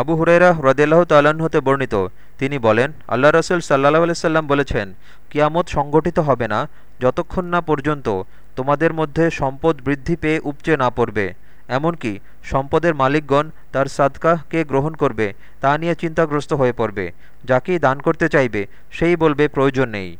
আবু হুরেরা হ্রদেলাহ তালান হতে বর্ণিত। তিনি বলেন, আল্লাহ রসুল সাল্লাহ সাল্লাম বলেছেন, কিয়ামত সংগঠিত হবে না, যতক্ষণ না পর্যন্ত তোমাদের মধ্যে সম্পদ বৃদ্ধি পেয়ে উপচে না পড়বে। এমনকি সম্পদের মালিকগণ তার সাদকাহকে গ্রহণ করবে, তা নিয়ে চিন্তাগ্রস্ত হয়ে পড়বে। যাকেই দান করতে চাইবে, সেই বলবে প্রয়োজন নেই।